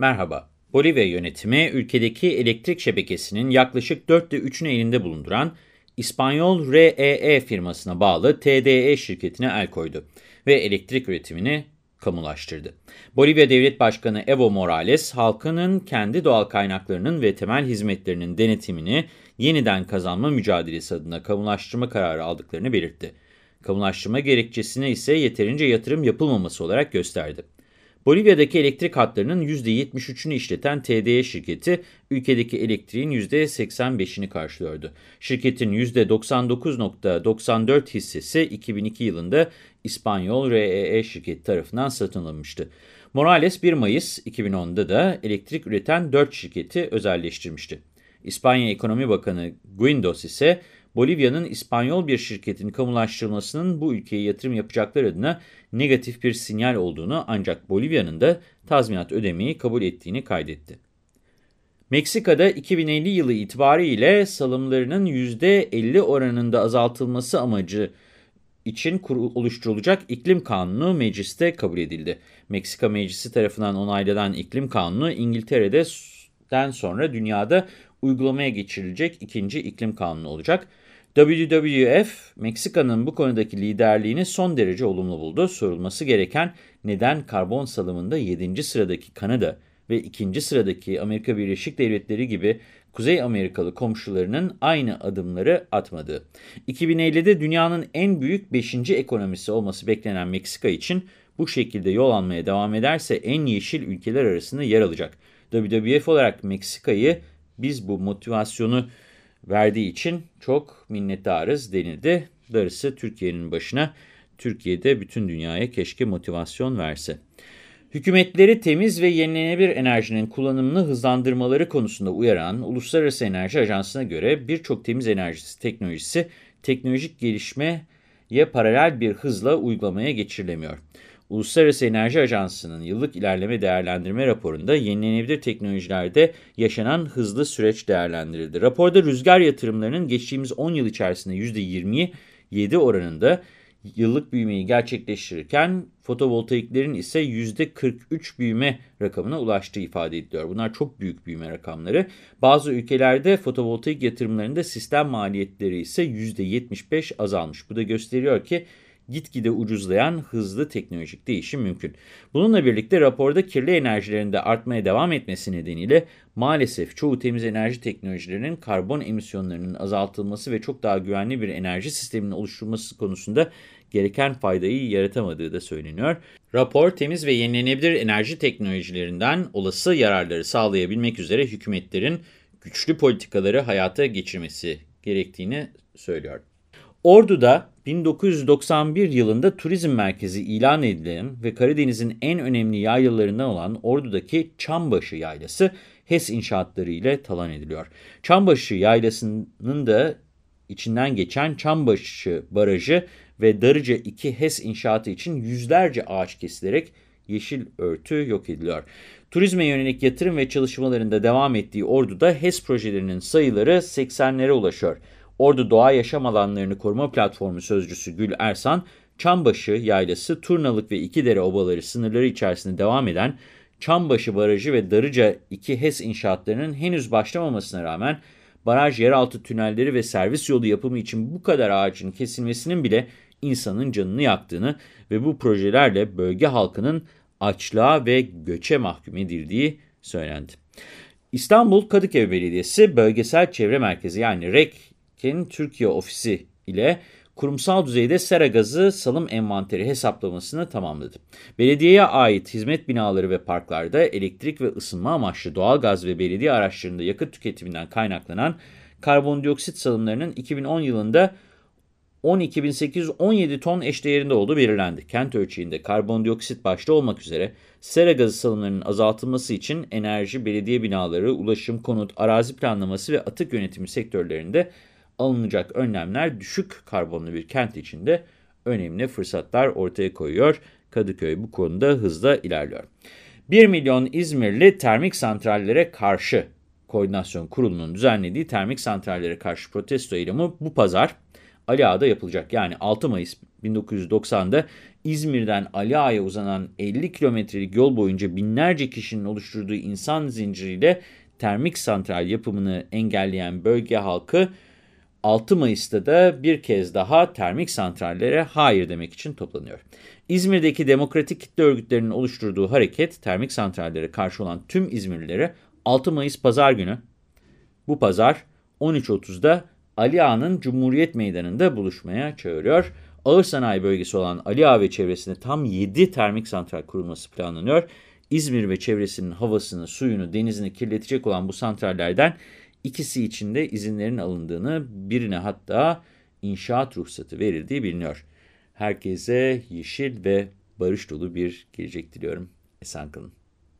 Merhaba. Bolivya yönetimi ülkedeki elektrik şebekesinin yaklaşık dörtte üçünü elinde bulunduran İspanyol REE firmasına bağlı TDE şirketine el koydu ve elektrik üretimini kamulaştırdı. Bolivya Devlet Başkanı Evo Morales, halkının kendi doğal kaynaklarının ve temel hizmetlerinin denetimini yeniden kazanma mücadelesi adına kamulaştırma kararı aldıklarını belirtti. Kamulaştırma gerekçesine ise yeterince yatırım yapılmaması olarak gösterdi. Bolivya'daki elektrik hatlarının %73'ünü işleten TDE şirketi, ülkedeki elektriğin %85'ini karşılıyordu. Şirketin %99.94 hissesi 2002 yılında İspanyol REE şirketi tarafından satın alınmıştı. Morales 1 Mayıs 2010'da da elektrik üreten 4 şirketi özelleştirmişti. İspanya Ekonomi Bakanı Guindos ise Bolivya'nın İspanyol bir şirketin kamulaştırılmasının bu ülkeye yatırım yapacaklar adına negatif bir sinyal olduğunu ancak Bolivya'nın da tazminat ödemeyi kabul ettiğini kaydetti. Meksika'da 2050 yılı itibariyle salımlarının %50 oranında azaltılması amacı için oluşturulacak iklim kanunu mecliste kabul edildi. Meksika Meclisi tarafından onaylanan iklim kanunu İngiltere'den sonra dünyada uygulamaya geçirilecek ikinci iklim kanunu olacak. WWF, Meksika'nın bu konudaki liderliğini son derece olumlu buldu. Sorulması gereken neden karbon salımında 7. sıradaki Kanada ve 2. sıradaki Amerika Birleşik Devletleri gibi Kuzey Amerikalı komşularının aynı adımları atmadığı. 2050'de dünyanın en büyük 5. ekonomisi olması beklenen Meksika için bu şekilde yol almaya devam ederse en yeşil ülkeler arasında yer alacak. WWF olarak Meksika'yı biz bu motivasyonu verdiği için çok minnettarız denildi. Darısı Türkiye'nin başına. Türkiye'de bütün dünyaya keşke motivasyon verse. Hükümetleri temiz ve yenilenebilir enerjinin kullanımını hızlandırmaları konusunda uyaran Uluslararası Enerji Ajansı'na göre birçok temiz enerjisi teknolojisi teknolojik gelişmeye paralel bir hızla uygulamaya geçirilemiyor. Uluslararası Enerji Ajansı'nın yıllık ilerleme değerlendirme raporunda yenilenebilir teknolojilerde yaşanan hızlı süreç değerlendirildi. Raporda rüzgar yatırımlarının geçtiğimiz 10 yıl içerisinde %27 oranında yıllık büyümeyi gerçekleştirirken fotovoltaiklerin ise %43 büyüme rakamına ulaştığı ifade ediliyor. Bunlar çok büyük büyüme rakamları. Bazı ülkelerde fotovoltaik yatırımlarında sistem maliyetleri ise %75 azalmış. Bu da gösteriyor ki gitgide ucuzlayan hızlı teknolojik değişim mümkün. Bununla birlikte raporda kirli enerjilerin de artmaya devam etmesi nedeniyle maalesef çoğu temiz enerji teknolojilerinin karbon emisyonlarının azaltılması ve çok daha güvenli bir enerji sisteminin oluşturulması konusunda gereken faydayı yaratamadığı da söyleniyor. Rapor temiz ve yenilenebilir enerji teknolojilerinden olası yararları sağlayabilmek üzere hükümetlerin güçlü politikaları hayata geçirmesi gerektiğini söylüyor. Ordu'da 1991 yılında turizm merkezi ilan edilen ve Karadeniz'in en önemli yaylalarından olan Ordu'daki Çambaşı Yaylası HES inşaatları ile talan ediliyor. Çambaşı Yaylası'nın da içinden geçen Çambaşı Barajı ve Darıca 2 HES inşaatı için yüzlerce ağaç kesilerek yeşil örtü yok ediliyor. Turizme yönelik yatırım ve çalışmalarında devam ettiği Ordu'da HES projelerinin sayıları 80'lere ulaşıyor. Ordu Doğa Yaşam Alanlarını Koruma Platformu Sözcüsü Gül Ersan, Çambaşı Yaylası, Turnalık ve İkidere Obaları sınırları içerisinde devam eden Çambaşı Barajı ve Darıca 2 HES inşaatlarının henüz başlamamasına rağmen baraj yeraltı tünelleri ve servis yolu yapımı için bu kadar ağacın kesilmesinin bile insanın canını yaktığını ve bu projelerle bölge halkının açlığa ve göçe mahkum edildiği söylendi. İstanbul Kadıköy Belediyesi Bölgesel Çevre Merkezi yani REK'in Türkiye ofisi ile kurumsal düzeyde sera gazı salım envanteri hesaplamasını tamamladı. Belediyeye ait hizmet binaları ve parklarda elektrik ve ısınma amaçlı doğal gaz ve belediye araçlarında yakıt tüketiminden kaynaklanan karbondioksit salımlarının 2010 yılında 12.817 ton eşdeğerinde olduğu belirlendi. Kent ölçeğinde karbondioksit başta olmak üzere sera gazı salımlarının azaltılması için enerji, belediye binaları, ulaşım, konut, arazi planlaması ve atık yönetimi sektörlerinde alınacak önlemler düşük karbonlu bir kent içinde önemli fırsatlar ortaya koyuyor. Kadıköy bu konuda hızla ilerliyor. 1 milyon İzmirli termik santrallere karşı Koordinasyon Kurulu'nun düzenlediği termik santrallere karşı protesto eylemi bu pazar Ali Ağa'da yapılacak. Yani 6 Mayıs 1990'da İzmir'den Ali Ağa'ya uzanan 50 kilometrelik yol boyunca binlerce kişinin oluşturduğu insan zinciriyle termik santral yapımını engelleyen bölge halkı 6 Mayıs'ta da bir kez daha termik santrallere hayır demek için toplanıyor. İzmir'deki demokratik kitle örgütlerinin oluşturduğu hareket termik santrallere karşı olan tüm İzmirlilere 6 Mayıs pazar günü bu pazar 13.30'da Ali Ağa'nın Cumhuriyet Meydanı'nda buluşmaya çağırıyor. Ağır sanayi bölgesi olan Ali Ağa ve çevresinde tam 7 termik santral kurulması planlanıyor. İzmir ve çevresinin havasını, suyunu, denizini kirletecek olan bu santrallerden ikisi için de izinlerin alındığını, birine hatta inşaat ruhsatı verildiği biliniyor. Herkese yeşil ve barış dolu bir gelecek diliyorum. Esen kalın.